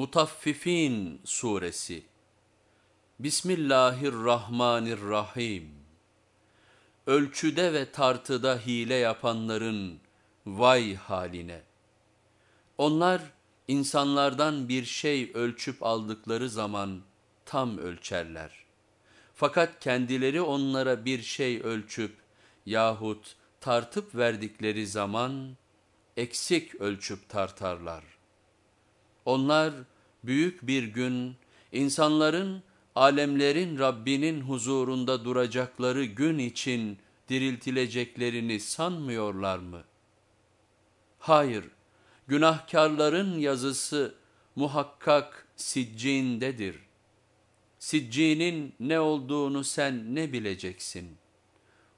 Mutaffifin Suresi Bismillahirrahmanirrahim Ölçüde ve tartıda hile yapanların vay haline! Onlar insanlardan bir şey ölçüp aldıkları zaman tam ölçerler. Fakat kendileri onlara bir şey ölçüp yahut tartıp verdikleri zaman eksik ölçüp tartarlar. Onlar büyük bir gün insanların alemlerin Rabbinin huzurunda duracakları gün için diriltileceklerini sanmıyorlar mı? Hayır, günahkarların yazısı muhakkak siccindedir. Siccinin ne olduğunu sen ne bileceksin?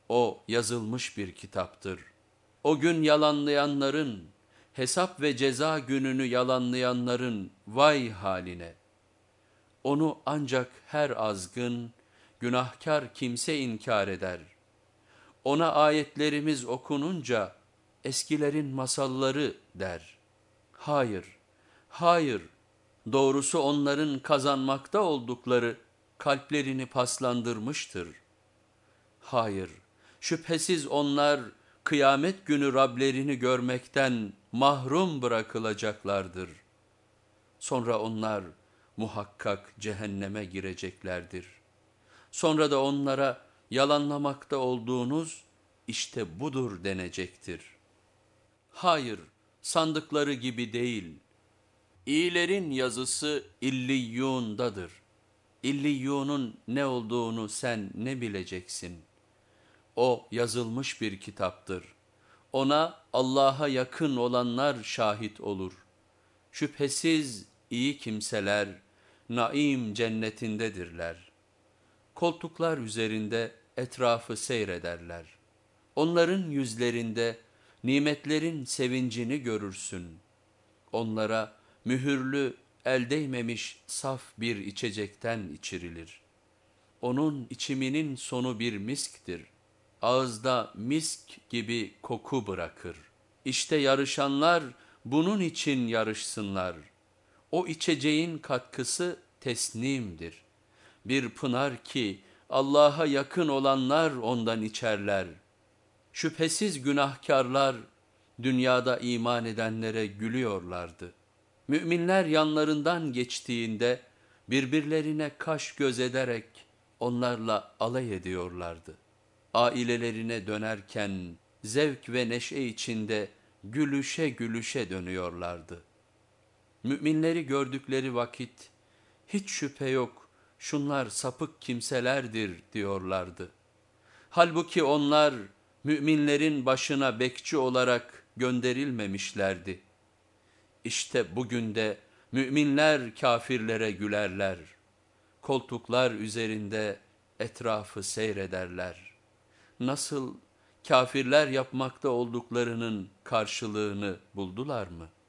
O yazılmış bir kitaptır. O gün yalanlayanların, hesap ve ceza gününü yalanlayanların vay haline. Onu ancak her azgın, günahkar kimse inkar eder. Ona ayetlerimiz okununca eskilerin masalları der. Hayır, hayır, doğrusu onların kazanmakta oldukları kalplerini paslandırmıştır. Hayır, şüphesiz onlar kıyamet günü Rablerini görmekten mahrum bırakılacaklardır. Sonra onlar muhakkak cehenneme gireceklerdir. Sonra da onlara yalanlamakta olduğunuz işte budur denecektir. Hayır, sandıkları gibi değil. İyilerin yazısı illiyyundadır. İlliyyunun ne olduğunu sen ne bileceksin? O yazılmış bir kitaptır. Ona Allah'a yakın olanlar şahit olur. Şüphesiz iyi kimseler naim cennetindedirler. Koltuklar üzerinde etrafı seyrederler. Onların yüzlerinde nimetlerin sevincini görürsün. Onlara mühürlü, el değmemiş saf bir içecekten içirilir. Onun içiminin sonu bir misktir. Ağızda misk gibi koku bırakır. İşte yarışanlar bunun için yarışsınlar. O içeceğin katkısı tesnimdir. Bir pınar ki Allah'a yakın olanlar ondan içerler. Şüphesiz günahkarlar dünyada iman edenlere gülüyorlardı. Müminler yanlarından geçtiğinde birbirlerine kaş göz ederek onlarla alay ediyorlardı. Ailelerine dönerken zevk ve neşe içinde gülüşe gülüşe dönüyorlardı. Müminleri gördükleri vakit hiç şüphe yok şunlar sapık kimselerdir diyorlardı. Halbuki onlar müminlerin başına bekçi olarak gönderilmemişlerdi. İşte bugün de müminler kafirlere gülerler. Koltuklar üzerinde etrafı seyrederler. Nasıl kafirler yapmakta olduklarının karşılığını buldular mı?''